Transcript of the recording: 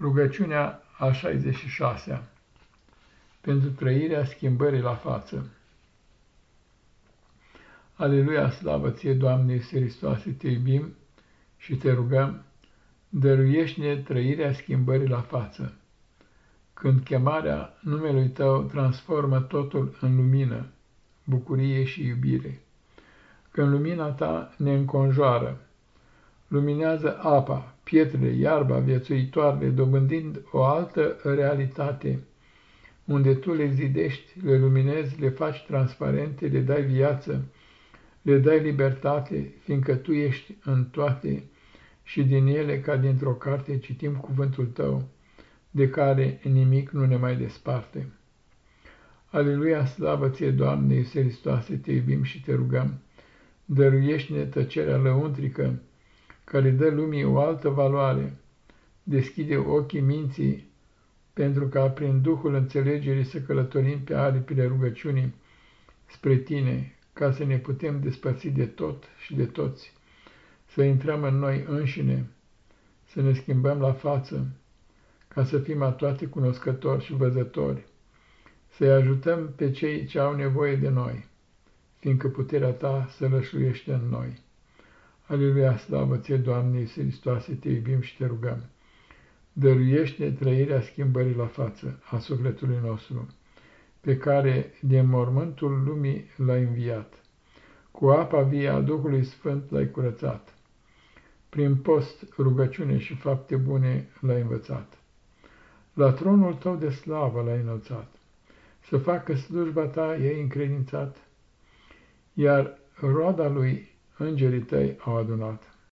Rugăciunea a 66-a Pentru trăirea schimbării la față Aleluia, slavă ție, Doamne Iisus Hristoase, te iubim și te rugăm, dăruiește-ne trăirea schimbării la față. Când chemarea numelui Tău transformă totul în lumină, bucurie și iubire. Când lumina Ta ne înconjoară, luminează apa, pietrele, iarba, viețuitoarele, dobândind o altă realitate, unde tu le zidești, le luminezi, le faci transparente, le dai viață, le dai libertate, fiindcă tu ești în toate și din ele, ca dintr-o carte, citim cuvântul tău, de care nimic nu ne mai desparte. Aleluia, slavă ție, Doamne, Iisuse Hristoase, te iubim și te rugăm, dăruiește-ne tăcerea lăuntrică, care dă lumii o altă valoare, deschide ochii minții, pentru ca prin Duhul înțelegerii să călătorim pe aripile rugăciunii spre Tine, ca să ne putem despărți de tot și de toți, să intrăm în noi înșine, să ne schimbăm la față, ca să fim a toate cunoscători și văzători, să-i ajutăm pe cei ce au nevoie de noi, fiindcă puterea Ta să lășluiește în noi. Aleluia, slavă ție, Doamne Iisus Hristoase, te iubim și te rugăm. Dăruiește trăirea schimbării la față a sufletului nostru, pe care din mormântul lumii l-ai înviat. Cu apa vie a Duhului Sfânt l-ai curățat. Prin post, rugăciune și fapte bune l-ai învățat. La tronul tău de slavă l-ai înălțat. Să facă slujba ta ei încredințat, iar roada lui îngerii tăi au adunat.